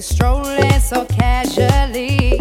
strolling so casually.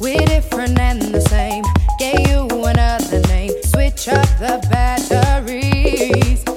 We're different and the same. Gave you another name. Switch up the batteries.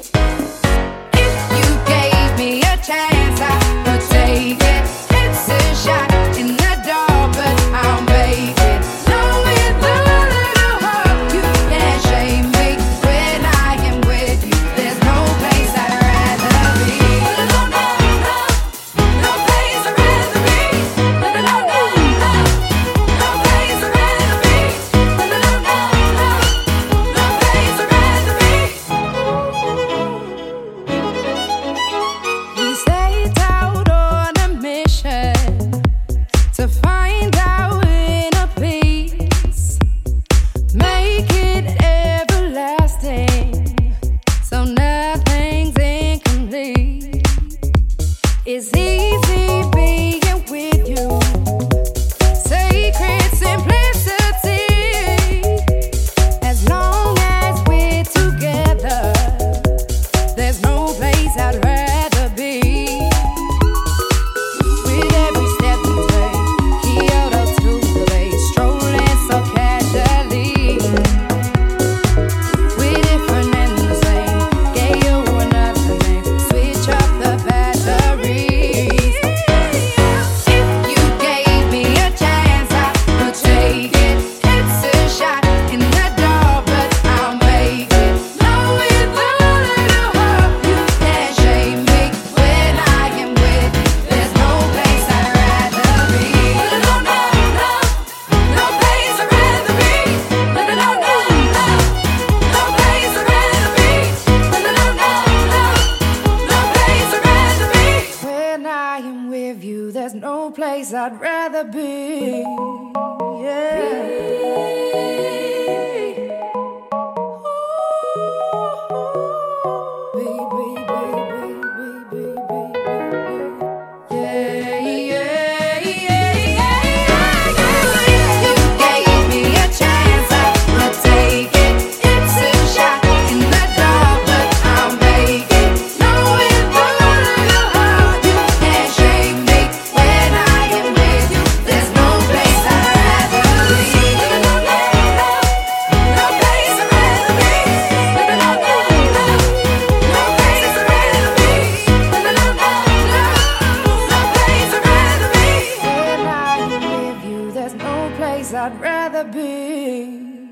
find out. you, there's no place I'd rather be. Yeah. Be I'd rather be.